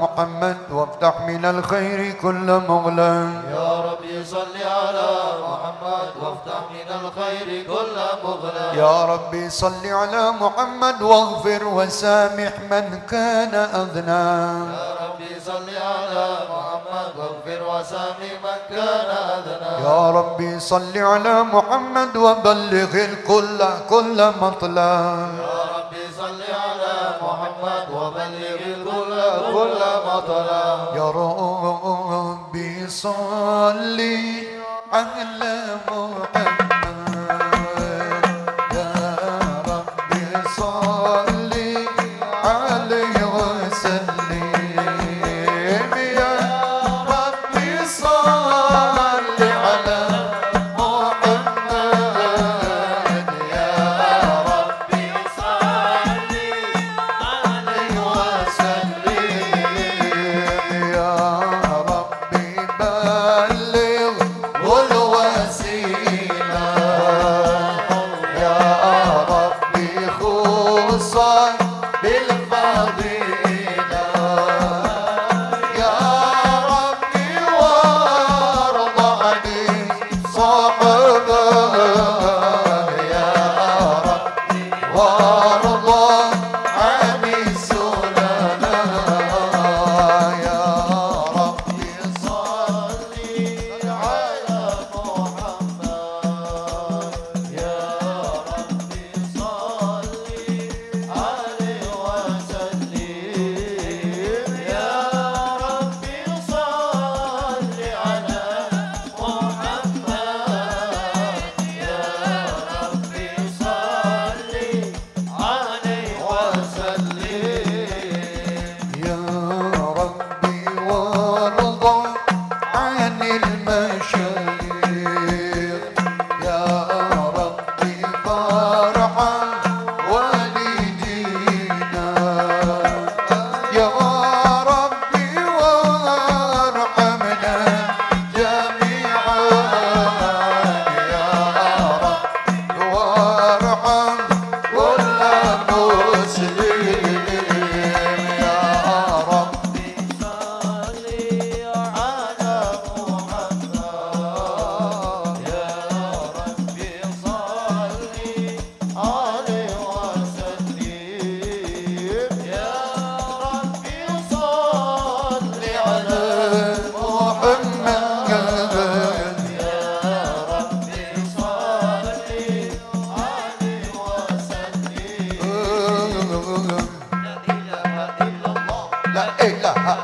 محمد وافتح من الخير كل مغلق يا ربي صل على محمد وافتح من الخير كل مغلق يا ربي صل على محمد واغفر وسامح من كان أذنى يا ربي صل على محمد واغفر وسامح من كان أذنى يا ربي صل على محمد وبلغ الكل كل مطلب يا ربي كل مطلع يا ربي صلي على محمد.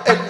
e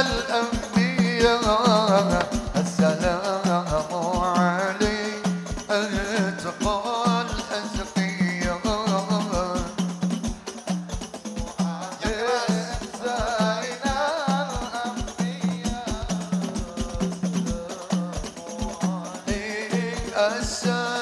الأنبياء السلام عليك أتقى الأزكياء السلام